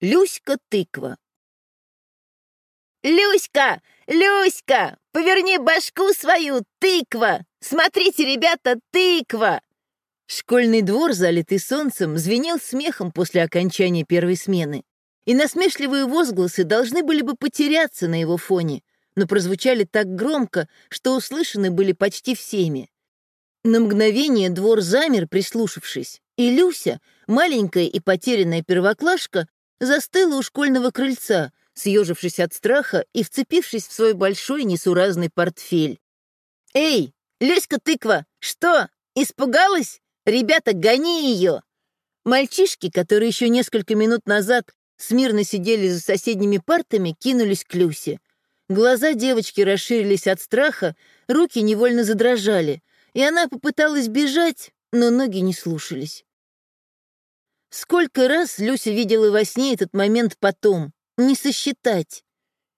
Люська-тыква. «Люська! Люська! Поверни башку свою, тыква! Смотрите, ребята, тыква!» Школьный двор, залитый солнцем, звенел смехом после окончания первой смены, и насмешливые возгласы должны были бы потеряться на его фоне, но прозвучали так громко, что услышаны были почти всеми. На мгновение двор замер, прислушавшись, и Люся, маленькая и потерянная первоклашка, застыла у школьного крыльца, съежившись от страха и вцепившись в свой большой несуразный портфель. «Эй, Люська-тыква, что, испугалась? Ребята, гони ее!» Мальчишки, которые еще несколько минут назад смирно сидели за соседними партами, кинулись к Люсе. Глаза девочки расширились от страха, руки невольно задрожали, и она попыталась бежать, но ноги не слушались. Сколько раз Люся видела во сне этот момент потом, не сосчитать.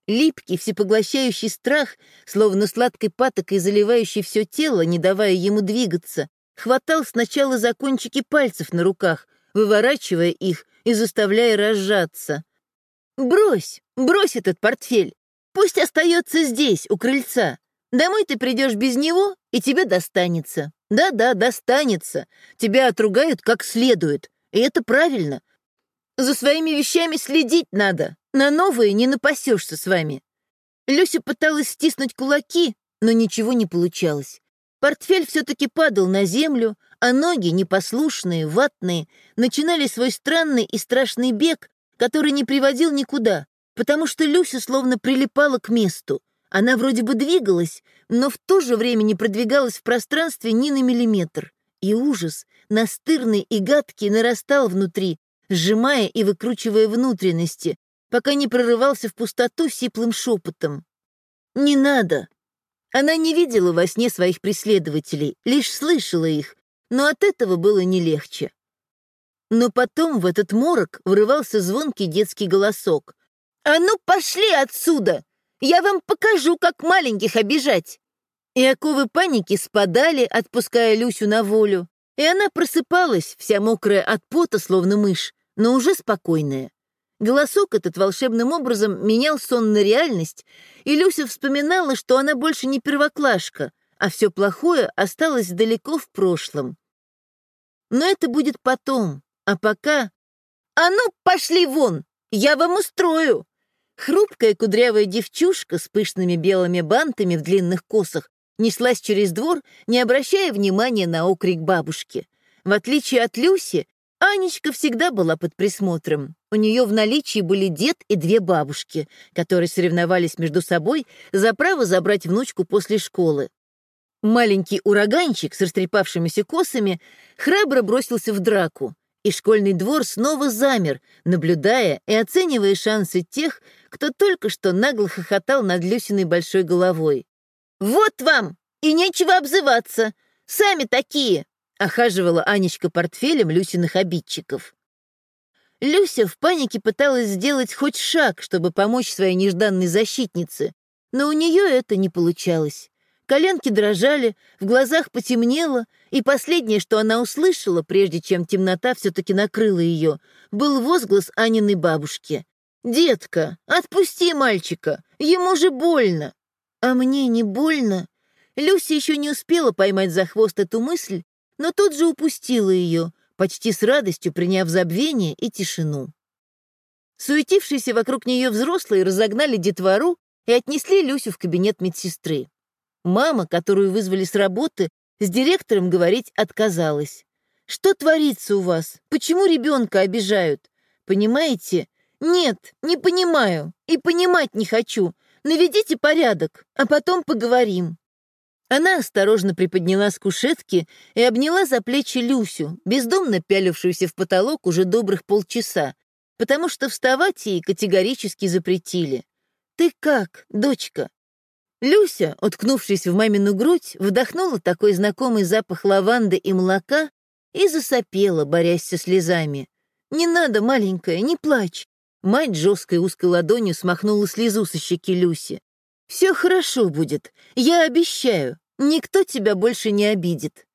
Липкий, всепоглощающий страх, словно сладкой патокой заливающий все тело, не давая ему двигаться, хватал сначала за кончики пальцев на руках, выворачивая их и заставляя разжаться. «Брось, брось этот портфель! Пусть остается здесь, у крыльца. Домой ты придешь без него, и тебе достанется. Да-да, достанется. Тебя отругают как следует. И это правильно. За своими вещами следить надо. На новые не напасешься с вами. Люся пыталась стиснуть кулаки, но ничего не получалось. Портфель все-таки падал на землю, а ноги, непослушные, ватные, начинали свой странный и страшный бег, который не приводил никуда, потому что Люся словно прилипала к месту. Она вроде бы двигалась, но в то же время не продвигалась в пространстве ни на миллиметр. И ужас, настырный и гадкий, нарастал внутри, сжимая и выкручивая внутренности, пока не прорывался в пустоту сиплым шепотом. «Не надо!» Она не видела во сне своих преследователей, лишь слышала их, но от этого было не легче. Но потом в этот морок врывался звонкий детский голосок. «А ну, пошли отсюда! Я вам покажу, как маленьких обижать!» И оковы паники спадали, отпуская Люсю на волю, и она просыпалась, вся мокрая от пота, словно мышь, но уже спокойная. Голосок этот волшебным образом менял сон на реальность, и Люся вспоминала, что она больше не первоклашка, а все плохое осталось далеко в прошлом. Но это будет потом, а пока... «А ну, пошли вон! Я вам устрою!» Хрупкая кудрявая девчушка с пышными белыми бантами в длинных косах неслась через двор, не обращая внимания на окрик бабушки. В отличие от Люси, Анечка всегда была под присмотром. У нее в наличии были дед и две бабушки, которые соревновались между собой за право забрать внучку после школы. Маленький ураганчик с растрепавшимися косами храбро бросился в драку, и школьный двор снова замер, наблюдая и оценивая шансы тех, кто только что нагло хохотал над Люсиной большой головой. «Вот вам! И нечего обзываться! Сами такие!» — охаживала Анечка портфелем Люсиных обидчиков. Люся в панике пыталась сделать хоть шаг, чтобы помочь своей нежданной защитнице, но у нее это не получалось. Коленки дрожали, в глазах потемнело, и последнее, что она услышала, прежде чем темнота все-таки накрыла ее, был возглас Аниной бабушки. «Детка, отпусти мальчика, ему же больно!» А мне не больно? Люся еще не успела поймать за хвост эту мысль, но тут же упустила ее, почти с радостью приняв забвение и тишину. Суетившиеся вокруг нее взрослые разогнали детвору и отнесли Люсю в кабинет медсестры. Мама, которую вызвали с работы, с директором говорить отказалась. «Что творится у вас? Почему ребенка обижают? Понимаете? Нет, не понимаю. И понимать не хочу. Наведите порядок, а потом поговорим». Она осторожно приподняла с кушетки и обняла за плечи Люсю, бездомно пялившуюся в потолок уже добрых полчаса, потому что вставать ей категорически запретили. «Ты как, дочка?» Люся, уткнувшись в мамину грудь, вдохнула такой знакомый запах лаванды и молока и засопела, борясь со слезами. «Не надо, маленькая, не плачь. Мать жесткой узкой ладонью смахнула слезу со щеки Люси. «Все хорошо будет, я обещаю, никто тебя больше не обидит».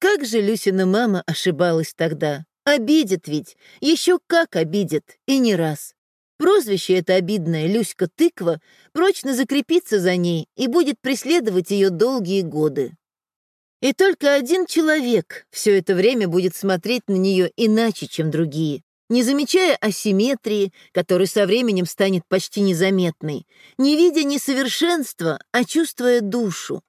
Как же Люсина мама ошибалась тогда. Обидит ведь, еще как обидит, и не раз. Прозвище это обидное, Люська Тыква, прочно закрепится за ней и будет преследовать ее долгие годы. И только один человек все это время будет смотреть на нее иначе, чем другие, не замечая асимметрии, которая со временем станет почти незаметной, не видя несовершенства, а чувствуя душу.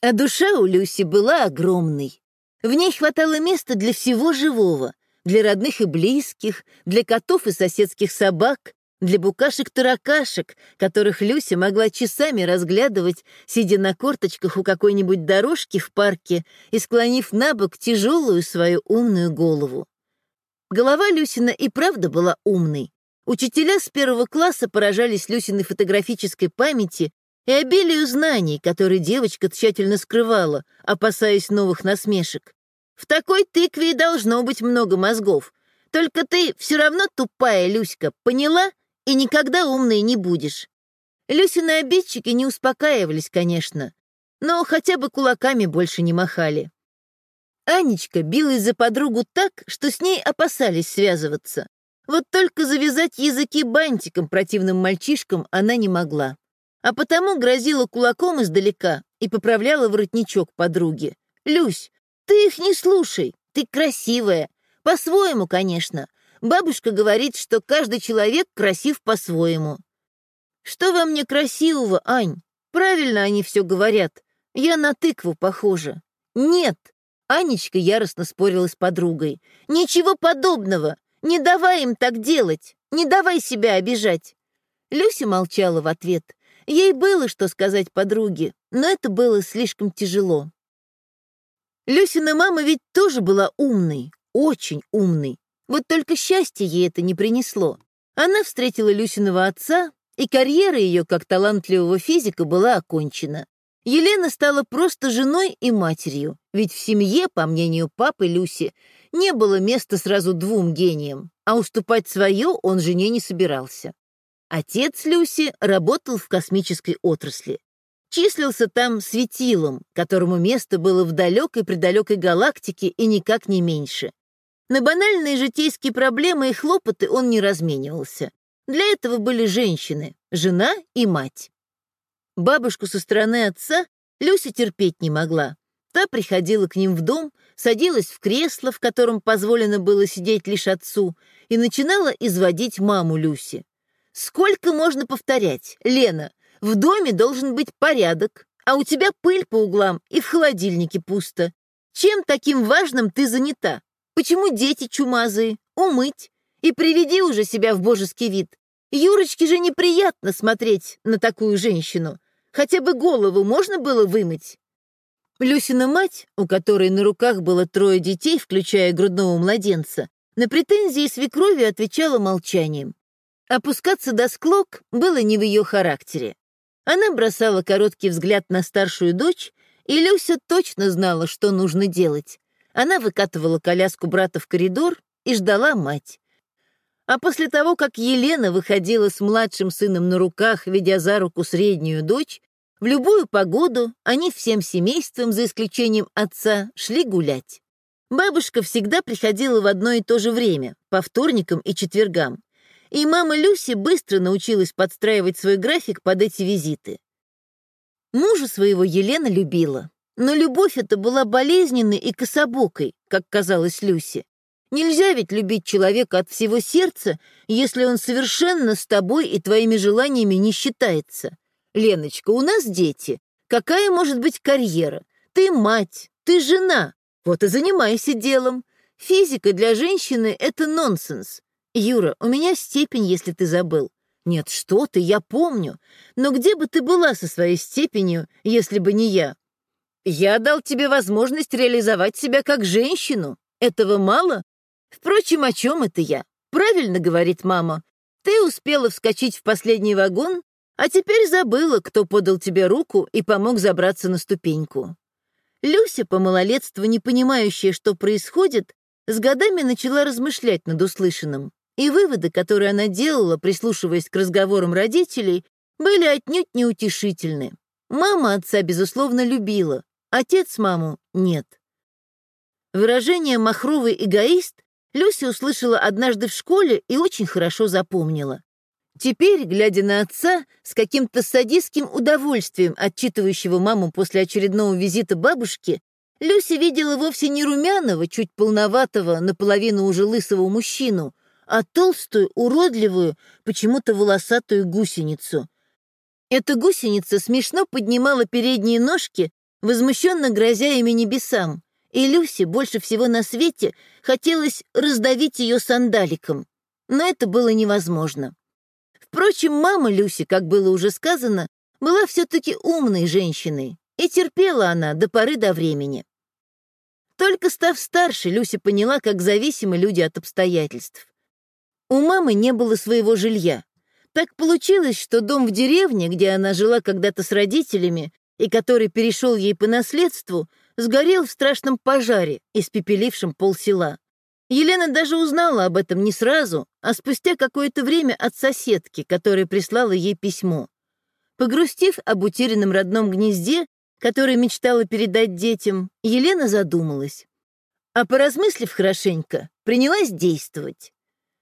А душа у Люси была огромной. В ней хватало места для всего живого, для родных и близких, для котов и соседских собак, для букашек-таракашек, которых Люся могла часами разглядывать, сидя на корточках у какой-нибудь дорожки в парке и склонив на бок тяжелую свою умную голову. Голова Люсина и правда была умной. Учителя с первого класса поражались Люсиной фотографической памяти и обилию знаний, которые девочка тщательно скрывала, опасаясь новых насмешек. В такой тыкве должно быть много мозгов. Только ты все равно тупая, Люська, поняла? И никогда умной не будешь. Люсины обидчики не успокаивались, конечно, но хотя бы кулаками больше не махали. Анечка билась за подругу так, что с ней опасались связываться. Вот только завязать языки бантиком противным мальчишкам она не могла а потому грозила кулаком издалека и поправляла воротничок подруги. «Люсь, ты их не слушай, ты красивая. По-своему, конечно. Бабушка говорит, что каждый человек красив по-своему». «Что во мне красивого, Ань? Правильно они все говорят. Я на тыкву похожа». «Нет!» — Анечка яростно спорила с подругой. «Ничего подобного! Не давай им так делать! Не давай себя обижать!» Люся молчала в ответ — Ей было что сказать подруге, но это было слишком тяжело. Люсина мама ведь тоже была умной, очень умной. Вот только счастье ей это не принесло. Она встретила Люсиного отца, и карьера ее как талантливого физика была окончена. Елена стала просто женой и матерью, ведь в семье, по мнению папы Люси, не было места сразу двум гениям, а уступать свое он жене не собирался. Отец Люси работал в космической отрасли. Числился там светилом, которому место было в далекой-предалекой галактике и никак не меньше. На банальные житейские проблемы и хлопоты он не разменивался. Для этого были женщины, жена и мать. Бабушку со стороны отца Люся терпеть не могла. Та приходила к ним в дом, садилась в кресло, в котором позволено было сидеть лишь отцу, и начинала изводить маму Люси. Сколько можно повторять? Лена, в доме должен быть порядок, а у тебя пыль по углам и в холодильнике пусто. Чем таким важным ты занята? Почему дети чумазые? Умыть. И приведи уже себя в божеский вид. Юрочке же неприятно смотреть на такую женщину. Хотя бы голову можно было вымыть. Люсина мать, у которой на руках было трое детей, включая грудного младенца, на претензии свекрови отвечала молчанием. Опускаться до склок было не в ее характере. Она бросала короткий взгляд на старшую дочь, и Люся точно знала, что нужно делать. Она выкатывала коляску брата в коридор и ждала мать. А после того, как Елена выходила с младшим сыном на руках, ведя за руку среднюю дочь, в любую погоду они всем семейством, за исключением отца, шли гулять. Бабушка всегда приходила в одно и то же время, по вторникам и четвергам и мама Люси быстро научилась подстраивать свой график под эти визиты. Мужа своего Елена любила, но любовь эта была болезненной и кособокой, как казалось Люси. Нельзя ведь любить человека от всего сердца, если он совершенно с тобой и твоими желаниями не считается. Леночка, у нас дети. Какая может быть карьера? Ты мать, ты жена. Вот и занимайся делом. Физика для женщины — это нонсенс. «Юра, у меня степень, если ты забыл». «Нет, что ты, я помню. Но где бы ты была со своей степенью, если бы не я?» «Я дал тебе возможность реализовать себя как женщину. Этого мало? Впрочем, о чем это я? Правильно говорит мама. Ты успела вскочить в последний вагон, а теперь забыла, кто подал тебе руку и помог забраться на ступеньку». Люся, по малолетству не понимающая, что происходит, с годами начала размышлять над услышанным. И выводы, которые она делала, прислушиваясь к разговорам родителей, были отнюдь неутешительны. Мама отца, безусловно, любила, отец маму — нет. Выражение «махровый эгоист» Люся услышала однажды в школе и очень хорошо запомнила. Теперь, глядя на отца, с каким-то садистским удовольствием отчитывающего маму после очередного визита бабушки, Люся видела вовсе не румяного, чуть полноватого, наполовину уже лысого мужчину, а толстую, уродливую, почему-то волосатую гусеницу. Эта гусеница смешно поднимала передние ножки, возмущенно грозя ими небесам, и Люсе больше всего на свете хотелось раздавить ее сандаликом. Но это было невозможно. Впрочем, мама Люси, как было уже сказано, была все-таки умной женщиной, и терпела она до поры до времени. Только став старше, Люся поняла, как зависимы люди от обстоятельств. У мамы не было своего жилья. Так получилось, что дом в деревне, где она жила когда-то с родителями и который перешел ей по наследству, сгорел в страшном пожаре, испепелившем полсела. Елена даже узнала об этом не сразу, а спустя какое-то время от соседки, которая прислала ей письмо. Погрустив об утерянном родном гнезде, которое мечтала передать детям, Елена задумалась. А поразмыслив хорошенько, принялась действовать.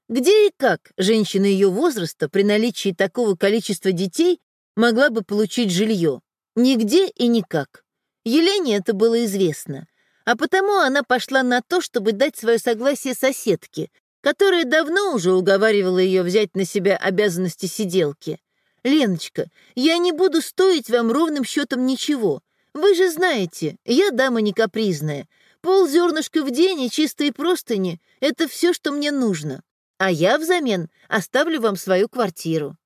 Где и как женщина ее возраста при наличии такого количества детей могла бы получить жилье? Нигде и никак. Елене это было известно а потому она пошла на то, чтобы дать свое согласие соседке, которая давно уже уговаривала ее взять на себя обязанности сиделки. «Леночка, я не буду стоить вам ровным счетом ничего. Вы же знаете, я дама не капризная. Пол зернышка в день и чистые простыни — это все, что мне нужно. А я взамен оставлю вам свою квартиру.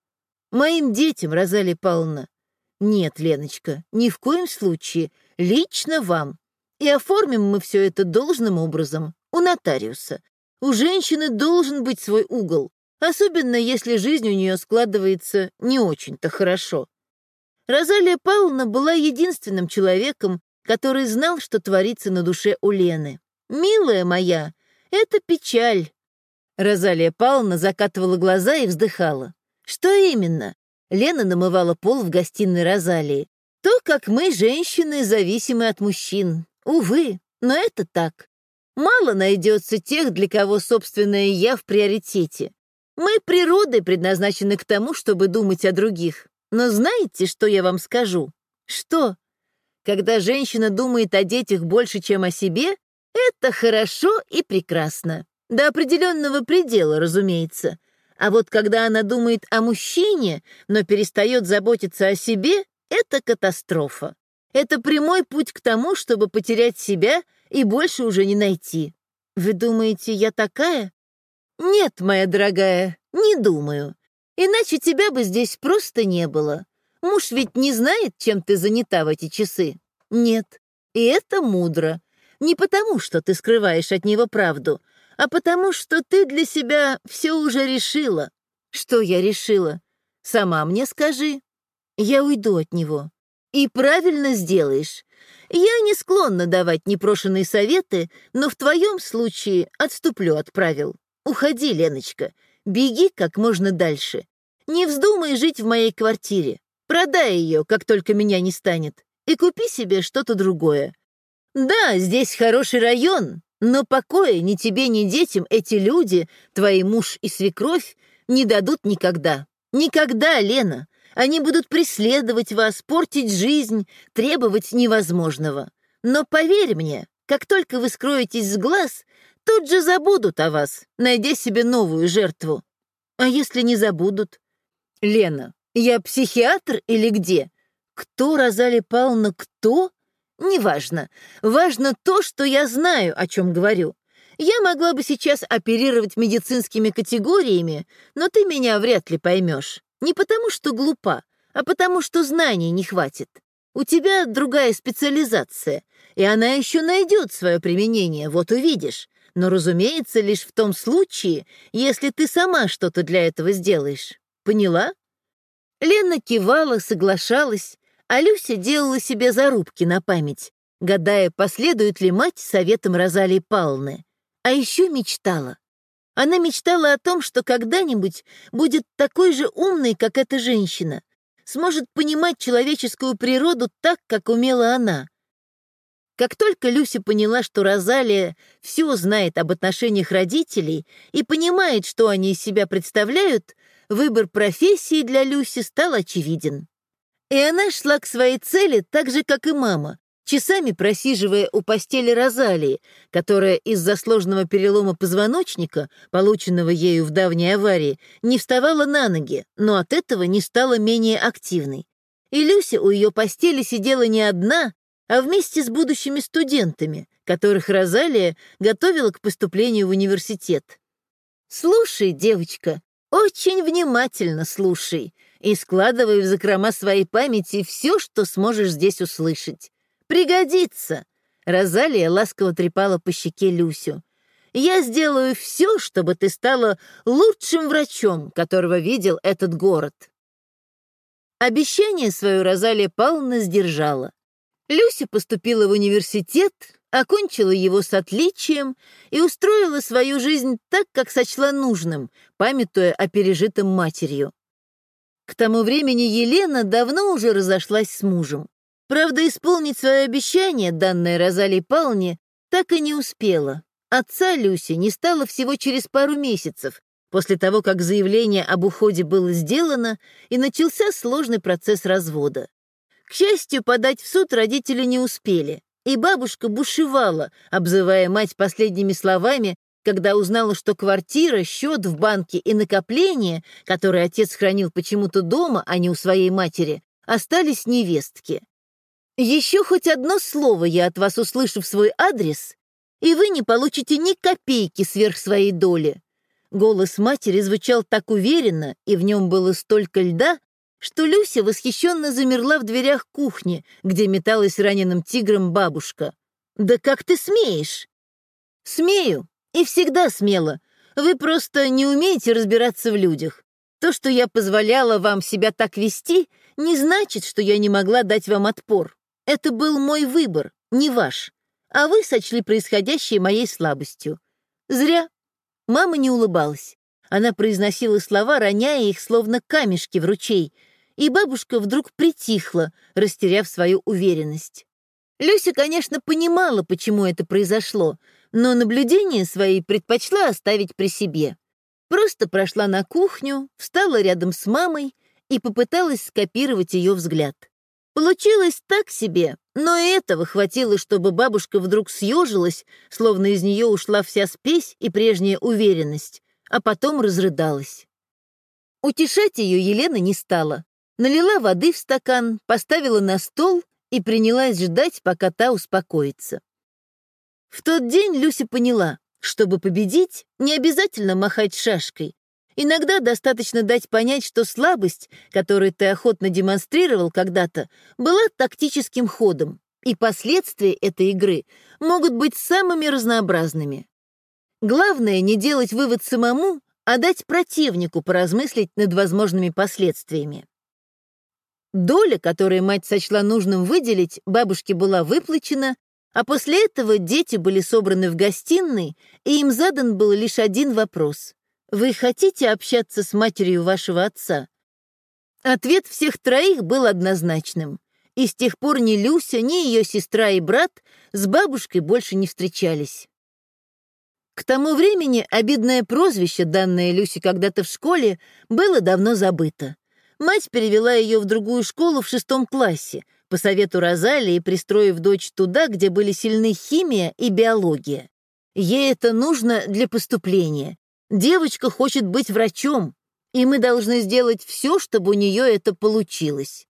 Моим детям, Розалия Павловна. Нет, Леночка, ни в коем случае. Лично вам. И оформим мы все это должным образом, у нотариуса. У женщины должен быть свой угол, особенно если жизнь у нее складывается не очень-то хорошо. Розалия Павловна была единственным человеком, который знал, что творится на душе у Лены. «Милая моя, это печаль». Розалия Павловна закатывала глаза и вздыхала. «Что именно?» Лена намывала пол в гостиной Розалии. «То, как мы, женщины, зависимы от мужчин. Увы, но это так. Мало найдется тех, для кого собственное «я» в приоритете. Мы природой предназначены к тому, чтобы думать о других. Но знаете, что я вам скажу? Что? Когда женщина думает о детях больше, чем о себе, это хорошо и прекрасно. До определенного предела, разумеется. А вот когда она думает о мужчине, но перестает заботиться о себе, это катастрофа. Это прямой путь к тому, чтобы потерять себя и больше уже не найти. Вы думаете, я такая? Нет, моя дорогая, не думаю. Иначе тебя бы здесь просто не было. Муж ведь не знает, чем ты занята в эти часы. Нет. И это мудро. Не потому, что ты скрываешь от него правду, а потому, что ты для себя все уже решила. Что я решила? Сама мне скажи. Я уйду от него. И правильно сделаешь. Я не склонна давать непрошенные советы, но в твоем случае отступлю от правил. Уходи, Леночка, беги как можно дальше. Не вздумай жить в моей квартире. Продай ее, как только меня не станет, и купи себе что-то другое. Да, здесь хороший район, но покоя ни тебе, ни детям эти люди, твои муж и свекровь, не дадут никогда. Никогда, Лена. Они будут преследовать вас, портить жизнь, требовать невозможного. Но поверь мне, как только вы скроетесь с глаз, тут же забудут о вас, найдя себе новую жертву. А если не забудут? Лена, я психиатр или где? Кто, Розали Павловна, кто? Неважно. Важно то, что я знаю, о чем говорю. Я могла бы сейчас оперировать медицинскими категориями, но ты меня вряд ли поймешь. Не потому, что глупа, а потому, что знаний не хватит. У тебя другая специализация, и она еще найдет свое применение, вот увидишь. Но, разумеется, лишь в том случае, если ты сама что-то для этого сделаешь. Поняла? Лена кивала, соглашалась, а Люся делала себе зарубки на память, гадая, последует ли мать советом Розалии Павловны. А еще мечтала. Она мечтала о том, что когда-нибудь будет такой же умной, как эта женщина, сможет понимать человеческую природу так, как умела она. Как только Люся поняла, что Розалия все знает об отношениях родителей и понимает, что они из себя представляют, выбор профессии для Люси стал очевиден. И она шла к своей цели так же, как и мама, часами просиживая у постели Розалии, которая из-за сложного перелома позвоночника, полученного ею в давней аварии, не вставала на ноги, но от этого не стала менее активной. И Люся у ее постели сидела не одна, а вместе с будущими студентами, которых Розалия готовила к поступлению в университет. «Слушай, девочка, очень внимательно слушай и складывай в закрома своей памяти все, что сможешь здесь услышать. Пригодится!» Розалия ласково трепала по щеке Люсю. «Я сделаю все, чтобы ты стала лучшим врачом, которого видел этот город». Обещание свое Розалия Павловна сдержала. Люся поступила в университет, окончила его с отличием и устроила свою жизнь так, как сочла нужным, памятуя о пережитом матерью. К тому времени Елена давно уже разошлась с мужем. Правда, исполнить свое обещание, данное Розалии Павловне, так и не успела. Отца Люси не стало всего через пару месяцев, после того, как заявление об уходе было сделано, и начался сложный процесс развода. К счастью, подать в суд родители не успели, и бабушка бушевала, обзывая мать последними словами, когда узнала, что квартира, счет в банке и накопления, которые отец хранил почему-то дома, а не у своей матери, остались невестке. Еще хоть одно слово я от вас услышу в свой адрес, и вы не получите ни копейки сверх своей доли. Голос матери звучал так уверенно, и в нем было столько льда, что Люся восхищенно замерла в дверях кухни, где металась раненым тигром бабушка. «Да как ты смеешь?» «Смею, и всегда смела. Вы просто не умеете разбираться в людях. То, что я позволяла вам себя так вести, не значит, что я не могла дать вам отпор. Это был мой выбор, не ваш. А вы сочли происходящее моей слабостью. Зря. Мама не улыбалась. Она произносила слова, роняя их, словно камешки в ручей, и бабушка вдруг притихла, растеряв свою уверенность. Люся, конечно, понимала, почему это произошло, но наблюдения свои предпочла оставить при себе. Просто прошла на кухню, встала рядом с мамой и попыталась скопировать ее взгляд. Получилось так себе, но этого хватило, чтобы бабушка вдруг съежилась, словно из нее ушла вся спесь и прежняя уверенность, а потом разрыдалась. Утешать ее Елена не стала, налила воды в стакан, поставила на стол и принялась ждать, пока та успокоится. В тот день Люся поняла, чтобы победить, не обязательно махать шашкой. Иногда достаточно дать понять, что слабость, которую ты охотно демонстрировал когда-то, была тактическим ходом, и последствия этой игры могут быть самыми разнообразными. Главное не делать вывод самому, а дать противнику поразмыслить над возможными последствиями. Доля, которую мать сочла нужным выделить, бабушке была выплачена, а после этого дети были собраны в гостиной, и им задан был лишь один вопрос. «Вы хотите общаться с матерью вашего отца?» Ответ всех троих был однозначным. И с тех пор ни Люся, ни ее сестра и брат с бабушкой больше не встречались. К тому времени обидное прозвище, данное Люсе когда-то в школе, было давно забыто. Мать перевела ее в другую школу в шестом классе, по совету Розалии, пристроив дочь туда, где были сильны химия и биология. Ей это нужно для поступления. Девочка хочет быть врачом, и мы должны сделать все, чтобы у нее это получилось.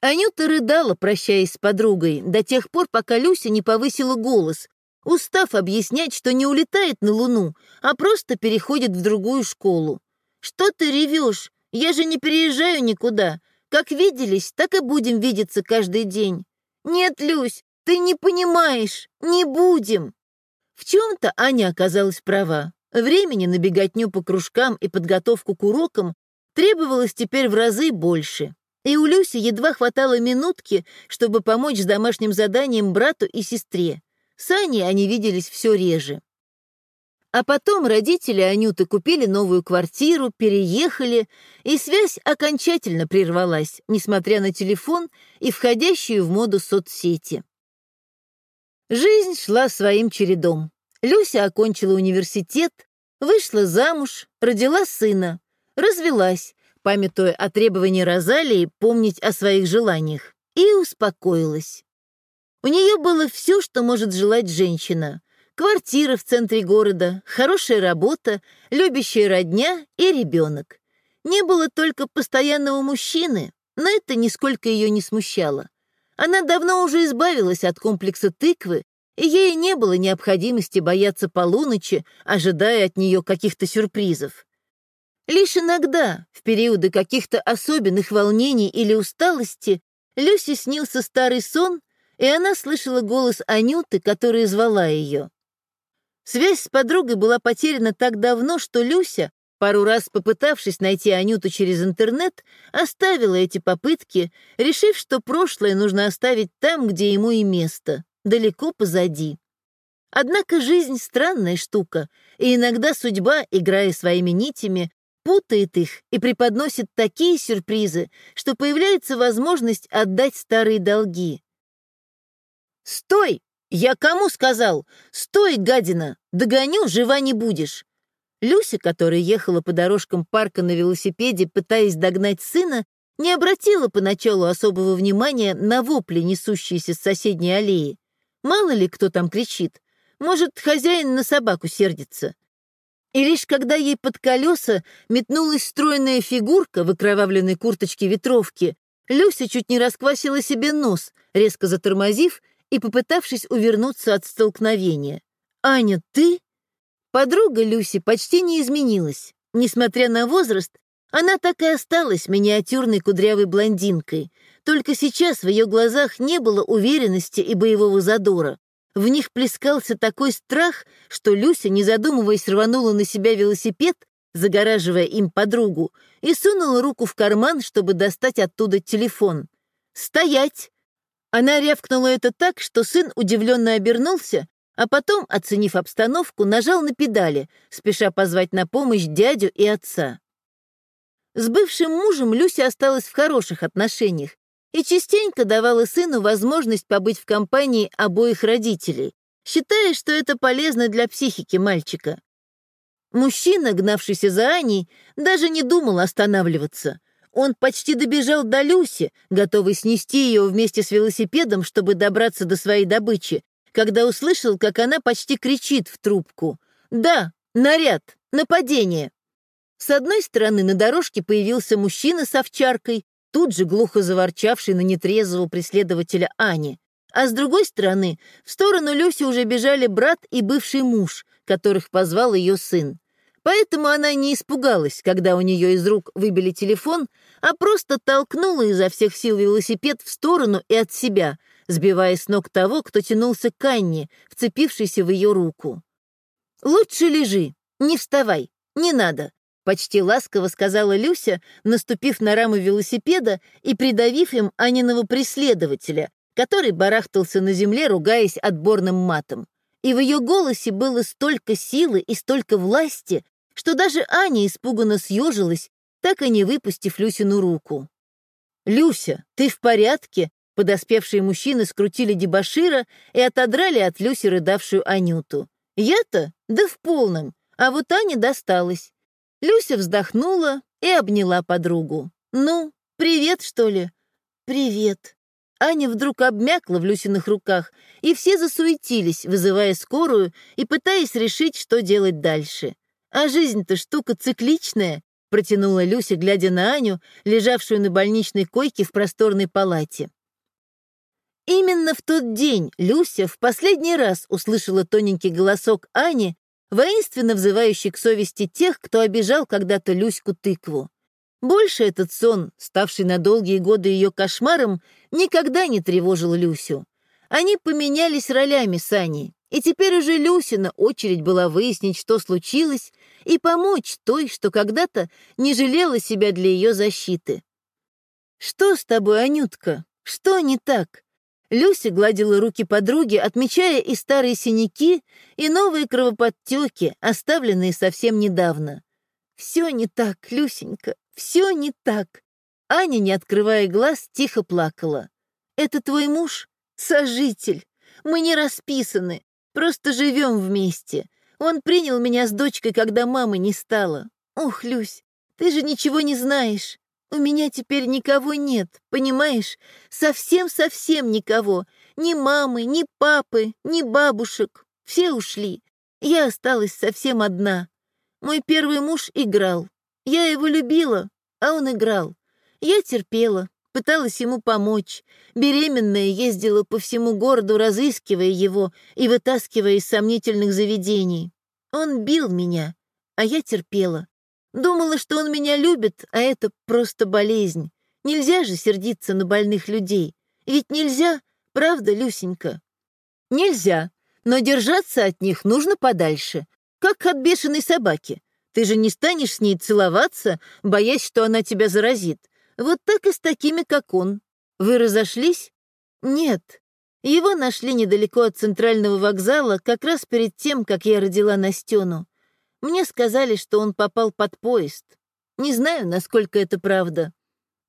Анюта рыдала, прощаясь с подругой, до тех пор, пока Люся не повысила голос, устав объяснять, что не улетает на Луну, а просто переходит в другую школу. «Что ты ревешь? Я же не переезжаю никуда. Как виделись, так и будем видеться каждый день. Нет, Люсь, ты не понимаешь. Не будем. В чем-то Аня оказалась права. Времени на беготню по кружкам и подготовку к урокам требовалось теперь в разы больше. И у Люси едва хватало минутки, чтобы помочь с домашним заданием брату и сестре. С Аней они виделись все реже. А потом родители Анюты купили новую квартиру, переехали, и связь окончательно прервалась, несмотря на телефон и входящую в моду соцсети. Жизнь шла своим чередом. Люся окончила университет, вышла замуж, родила сына, развелась, памятуя о требовании Розалии помнить о своих желаниях, и успокоилась. У нее было все, что может желать женщина. Квартира в центре города, хорошая работа, любящая родня и ребенок. Не было только постоянного мужчины, но это нисколько ее не смущало. Она давно уже избавилась от комплекса тыквы, и ей не было необходимости бояться полуночи, ожидая от нее каких-то сюрпризов. Лишь иногда, в периоды каких-то особенных волнений или усталости, Люсе снился старый сон, и она слышала голос Анюты, которая звала ее. Связь с подругой была потеряна так давно, что Люся, Пару раз попытавшись найти Анюту через интернет, оставила эти попытки, решив, что прошлое нужно оставить там, где ему и место, далеко позади. Однако жизнь — странная штука, и иногда судьба, играя своими нитями, путает их и преподносит такие сюрпризы, что появляется возможность отдать старые долги. «Стой! Я кому сказал? Стой, гадина! Догоню, жива не будешь!» Люся, которая ехала по дорожкам парка на велосипеде, пытаясь догнать сына, не обратила поначалу особого внимания на вопли, несущиеся с соседней аллеи. Мало ли кто там кричит. Может, хозяин на собаку сердится. И лишь когда ей под колеса метнулась стройная фигурка в окровавленной курточке ветровки, Люся чуть не расквасила себе нос, резко затормозив и попытавшись увернуться от столкновения. «Аня, ты?» Подруга Люси почти не изменилась. Несмотря на возраст, она так и осталась миниатюрной кудрявой блондинкой. Только сейчас в ее глазах не было уверенности и боевого задора. В них плескался такой страх, что Люся, не задумываясь, рванула на себя велосипед, загораживая им подругу, и сунула руку в карман, чтобы достать оттуда телефон. «Стоять!» Она рявкнула это так, что сын удивленно обернулся, а потом, оценив обстановку, нажал на педали, спеша позвать на помощь дядю и отца. С бывшим мужем Люся осталась в хороших отношениях и частенько давала сыну возможность побыть в компании обоих родителей, считая, что это полезно для психики мальчика. Мужчина, гнавшийся за Аней, даже не думал останавливаться. Он почти добежал до Люси, готовый снести ее вместе с велосипедом, чтобы добраться до своей добычи, когда услышал, как она почти кричит в трубку. «Да, наряд, нападение!» С одной стороны на дорожке появился мужчина с овчаркой, тут же глухо заворчавший на нетрезвого преследователя Ани. А с другой стороны, в сторону Люси уже бежали брат и бывший муж, которых позвал ее сын. Поэтому она не испугалась, когда у нее из рук выбили телефон, а просто толкнула изо всех сил велосипед в сторону и от себя, сбивая с ног того, кто тянулся к Анне, вцепившийся в ее руку. «Лучше лежи, не вставай, не надо», — почти ласково сказала Люся, наступив на раму велосипеда и придавив им Аниного преследователя, который барахтался на земле, ругаясь отборным матом. И в ее голосе было столько силы и столько власти, что даже Аня испуганно съежилась, так и не выпустив Люсину руку. «Люся, ты в порядке?» Подоспевшие мужчины скрутили дебошира и отодрали от Люси рыдавшую Анюту. Я-то? Да в полном. А вот Ане досталось. Люся вздохнула и обняла подругу. «Ну, привет, что ли?» «Привет». Аня вдруг обмякла в Люсиных руках, и все засуетились, вызывая скорую и пытаясь решить, что делать дальше. «А жизнь-то штука цикличная», — протянула Люся, глядя на Аню, лежавшую на больничной койке в просторной палате. Именно в тот день Люся в последний раз услышала тоненький голосок Ани, воинственно взывающий к совести тех, кто обижал когда-то Люську тыкву. Больше этот сон, ставший на долгие годы ее кошмаром, никогда не тревожил Люсю. Они поменялись ролями с Аней, и теперь уже Люсина очередь была выяснить, что случилось, и помочь той, что когда-то не жалела себя для ее защиты. «Что с тобой, Анютка? Что не так?» Люся гладила руки подруги, отмечая и старые синяки, и новые кровоподтеки, оставленные совсем недавно. «Все не так, Люсенька, все не так». Аня, не открывая глаз, тихо плакала. «Это твой муж? Сожитель. Мы не расписаны, просто живем вместе. Он принял меня с дочкой, когда мамы не стало. Ох, Люсь, ты же ничего не знаешь. У меня теперь никого нет, понимаешь? Совсем-совсем никого. Ни мамы, ни папы, ни бабушек. Все ушли. Я осталась совсем одна. Мой первый муж играл. Я его любила, а он играл. Я терпела, пыталась ему помочь. Беременная ездила по всему городу, разыскивая его и вытаскивая из сомнительных заведений. Он бил меня, а я терпела. Думала, что он меня любит, а это просто болезнь. Нельзя же сердиться на больных людей. Ведь нельзя, правда, Люсенька? Нельзя, но держаться от них нужно подальше, как от бешеной собаки. Ты же не станешь с ней целоваться, боясь, что она тебя заразит. Вот так и с такими, как он. Вы разошлись? Нет. Его нашли недалеко от центрального вокзала, как раз перед тем, как я родила Настену. Мне сказали, что он попал под поезд. Не знаю, насколько это правда.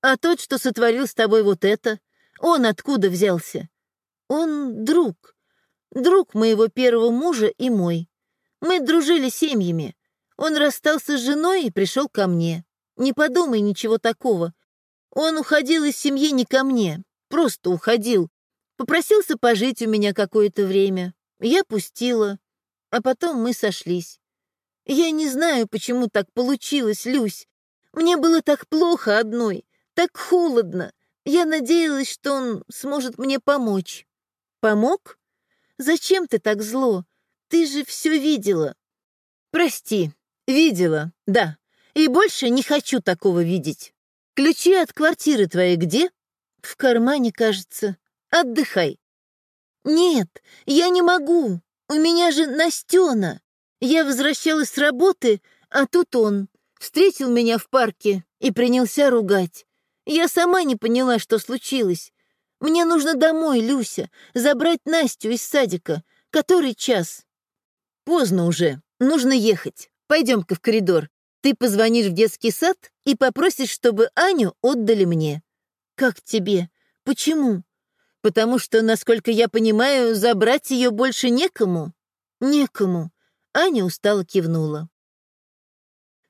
А тот, что сотворил с тобой вот это, он откуда взялся? Он друг. Друг моего первого мужа и мой. Мы дружили семьями. Он расстался с женой и пришел ко мне. Не подумай ничего такого. Он уходил из семьи не ко мне, просто уходил. Попросился пожить у меня какое-то время. Я пустила, а потом мы сошлись. Я не знаю, почему так получилось, Люсь. Мне было так плохо одной, так холодно. Я надеялась, что он сможет мне помочь. Помог? Зачем ты так зло? Ты же все видела. Прости, видела, да. И больше не хочу такого видеть. Ключи от квартиры твоей где? В кармане, кажется. Отдыхай. Нет, я не могу. У меня же Настена. Я возвращалась с работы, а тут он встретил меня в парке и принялся ругать. Я сама не поняла, что случилось. Мне нужно домой, Люся, забрать Настю из садика. Который час? Поздно уже, нужно ехать. Пойдем-ка в коридор. Ты позвонишь в детский сад и попросишь, чтобы Аню отдали мне. Как тебе? Почему? Потому что, насколько я понимаю, забрать ее больше некому. Некому. Аня устало кивнула.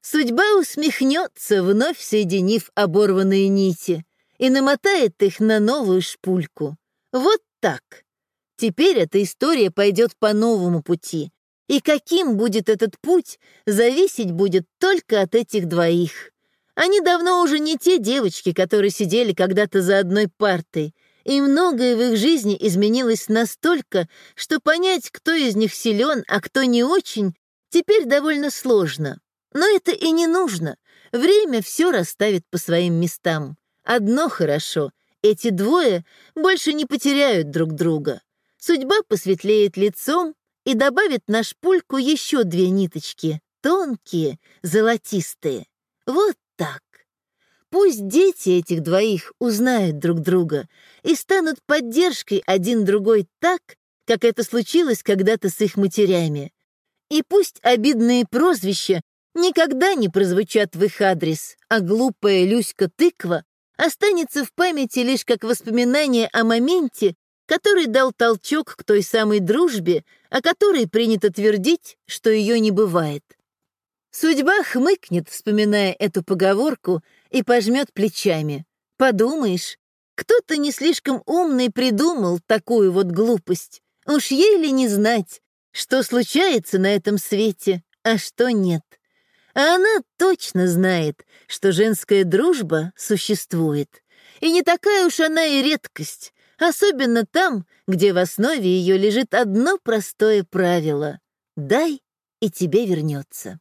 Судьба усмехнется, вновь соединив оборванные нити, и намотает их на новую шпульку. Вот так. Теперь эта история пойдет по новому пути. И каким будет этот путь, зависеть будет только от этих двоих. Они давно уже не те девочки, которые сидели когда-то за одной партой, и многое в их жизни изменилось настолько, что понять, кто из них силен, а кто не очень, теперь довольно сложно. Но это и не нужно. Время все расставит по своим местам. Одно хорошо — эти двое больше не потеряют друг друга. Судьба посветлеет лицом и добавит на шпульку еще две ниточки, тонкие, золотистые. Вот так. Пусть дети этих двоих узнают друг друга и станут поддержкой один другой так, как это случилось когда-то с их матерями. И пусть обидные прозвища никогда не прозвучат в их адрес, а глупая Люська-тыква останется в памяти лишь как воспоминание о моменте, который дал толчок к той самой дружбе, о которой принято твердить, что ее не бывает. Судьба хмыкнет, вспоминая эту поговорку, и пожмет плечами. Подумаешь, кто-то не слишком умный придумал такую вот глупость. Уж ей ли не знать, что случается на этом свете, а что нет. А она точно знает, что женская дружба существует. И не такая уж она и редкость, особенно там, где в основе ее лежит одно простое правило — «дай, и тебе вернется».